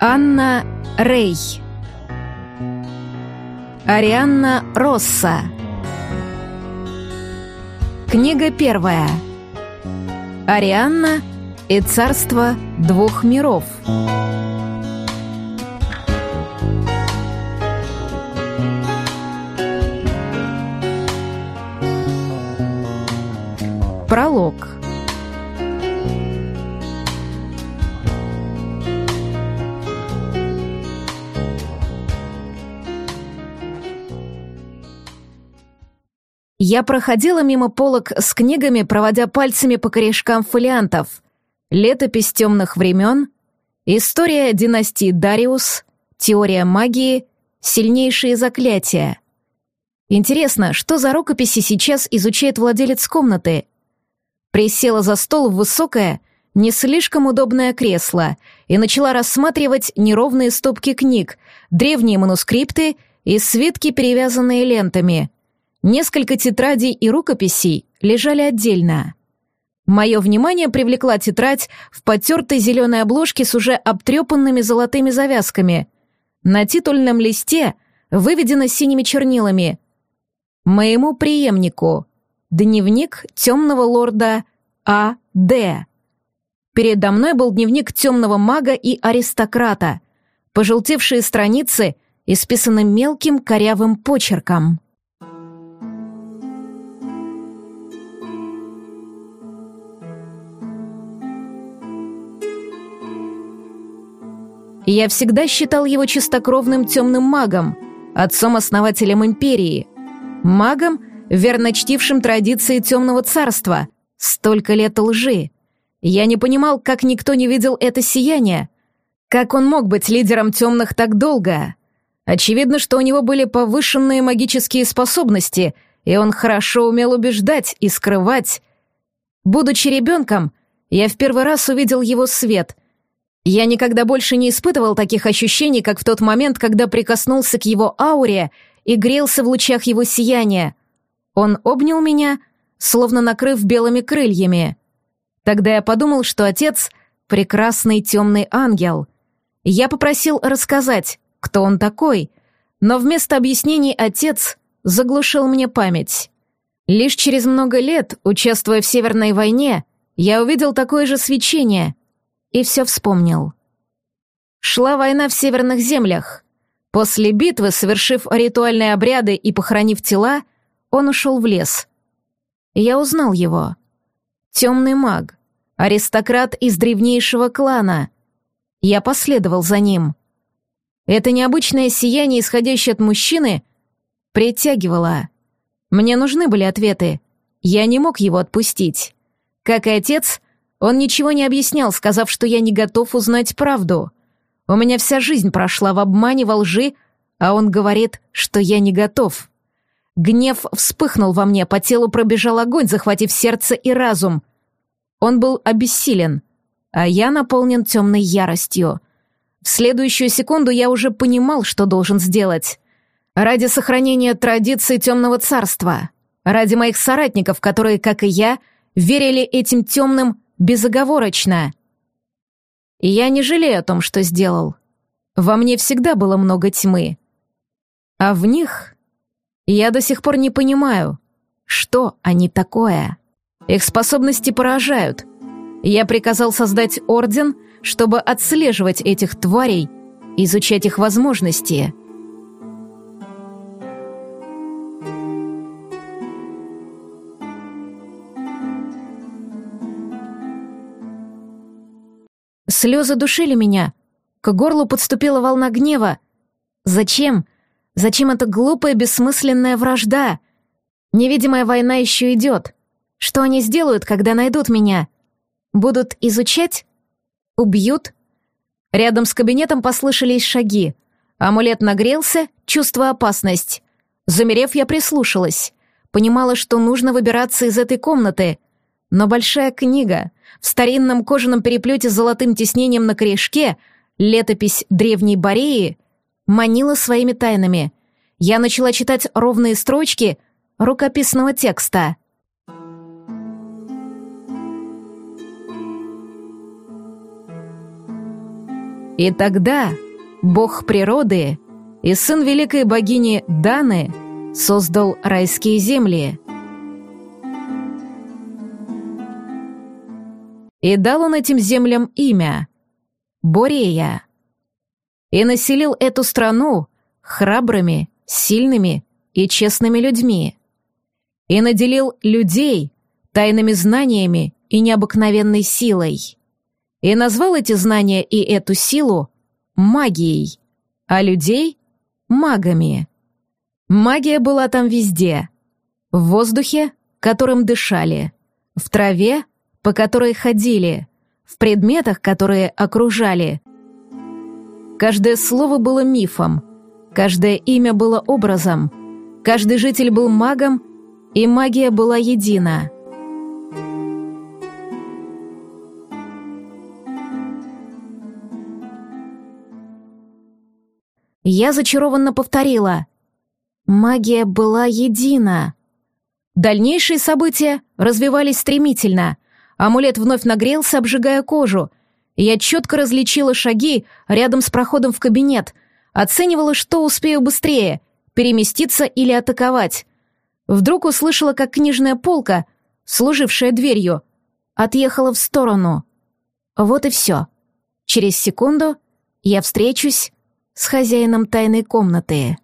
Анна Рей. Арианна Росса. Книга первая. Арианна и царство двух миров. Пролог. Я проходила мимо полок с книгами, проводя пальцами по корешкам фолиантов. Летопись темных времен, история династии Дариус, теория магии, сильнейшие заклятия. Интересно, что за рукописи сейчас изучает владелец комнаты? Присела за стол в высокое, не слишком удобное кресло и начала рассматривать неровные стопки книг, древние манускрипты и свитки, перевязанные лентами — Несколько тетрадей и рукописей лежали отдельно. Мое внимание привлекла тетрадь в потертой зеленой обложке с уже обтрепанными золотыми завязками. На титульном листе выведено синими чернилами «Моему преемнику. Дневник темного лорда А. Д.» Передо мной был дневник темного мага и аристократа, пожелтевшие страницы, исписаны мелким корявым почерком. Я всегда считал его чистокровным темным магом, отцом-основателем империи, магом, верно чтившим традиции темного царства. Столько лет лжи. Я не понимал, как никто не видел это сияние. Как он мог быть лидером темных так долго? Очевидно, что у него были повышенные магические способности, и он хорошо умел убеждать и скрывать. Будучи ребенком, я в первый раз увидел его свет — я никогда больше не испытывал таких ощущений, как в тот момент, когда прикоснулся к его ауре и грелся в лучах его сияния. Он обнял меня, словно накрыв белыми крыльями. Тогда я подумал, что отец — прекрасный темный ангел. Я попросил рассказать, кто он такой, но вместо объяснений отец заглушил мне память. Лишь через много лет, участвуя в Северной войне, я увидел такое же свечение, и все вспомнил. Шла война в северных землях. После битвы, совершив ритуальные обряды и похоронив тела, он ушел в лес. Я узнал его. Темный маг, аристократ из древнейшего клана. Я последовал за ним. Это необычное сияние, исходящее от мужчины, притягивало. Мне нужны были ответы. Я не мог его отпустить. Как и отец, он ничего не объяснял, сказав, что я не готов узнать правду. У меня вся жизнь прошла в обмане, во лжи, а он говорит, что я не готов. Гнев вспыхнул во мне, по телу пробежал огонь, захватив сердце и разум. Он был обессилен, а я наполнен темной яростью. В следующую секунду я уже понимал, что должен сделать. Ради сохранения традиций темного царства, ради моих соратников, которые, как и я, верили этим темным безоговорочно. И я не жалею о том, что сделал. Во мне всегда было много тьмы. А в них я до сих пор не понимаю, что они такое. Их способности поражают. Я приказал создать орден, чтобы отслеживать этих тварей, изучать их возможности — Слезы душили меня. К горлу подступила волна гнева. Зачем? Зачем эта глупая, бессмысленная вражда? Невидимая война еще идет. Что они сделают, когда найдут меня? Будут изучать? Убьют? Рядом с кабинетом послышались шаги. Амулет нагрелся, чувство опасность. Замерев, я прислушалась. Понимала, что нужно выбираться из этой комнаты. Но большая книга в старинном кожаном переплете с золотым тиснением на корешке, летопись древней Бореи, манила своими тайнами. Я начала читать ровные строчки рукописного текста. И тогда бог природы и сын великой богини Даны создал райские земли. И дал он этим землям имя — Борея. И населил эту страну храбрыми, сильными и честными людьми. И наделил людей тайными знаниями и необыкновенной силой. И назвал эти знания и эту силу магией, а людей — магами. Магия была там везде. В воздухе, которым дышали, в траве, по которой ходили, в предметах, которые окружали. Каждое слово было мифом, каждое имя было образом, каждый житель был магом, и магия была едина — Я зачарованно повторила. Магия была едина. Дальнейшие события развивались стремительно. Амулет вновь нагрелся, обжигая кожу. Я четко различила шаги рядом с проходом в кабинет, оценивала, что успею быстрее — переместиться или атаковать. Вдруг услышала, как книжная полка, служившая дверью, отъехала в сторону. Вот и все. Через секунду я встречусь с хозяином тайной комнаты.